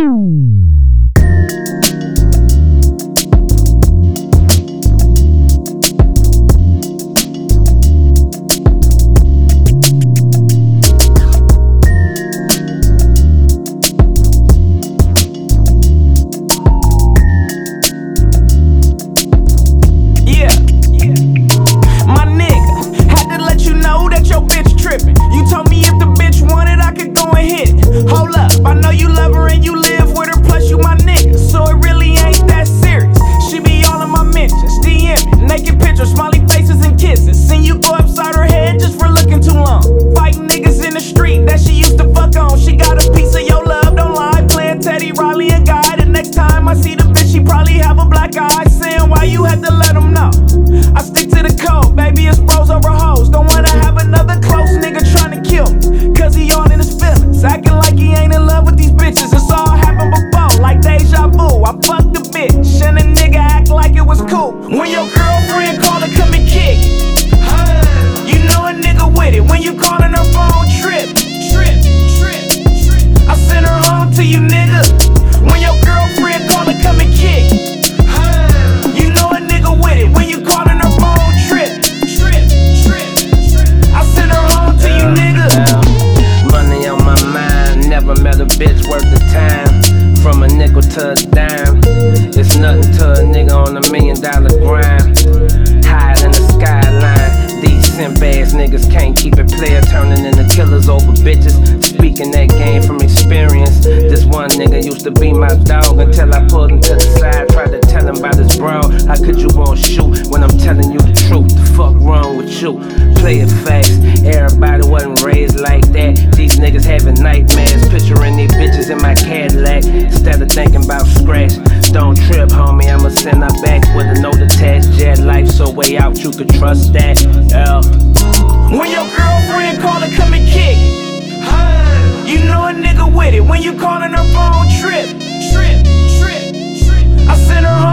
嗯 Next time I see the bitch, she probably have a black eye. Saying why you had to let him know. I stick to it's nothing to a nigga on a million dollar grind. Higher than the skyline, these simp ass niggas can't keep it player, turning into killers over bitches. Speaking that game from experience, this one nigga used to be my dog until I pulled him to the side, tried to tell him about his bro. How could you want shoot when I'm telling you the truth? The fuck wrong with you? Play it fast, everybody wasn't raised like that. These niggas having nightmares, picturing these bitches in my Cadillac instead of thinking about scratch. Don't trip, homie, I'ma send her back with a note attached. Jet life, so way out, you could trust that. Yeah. When your girlfriend call to come and kick. You know a nigga with it. When you callin her phone, trip. Trip, trip, trip. I send her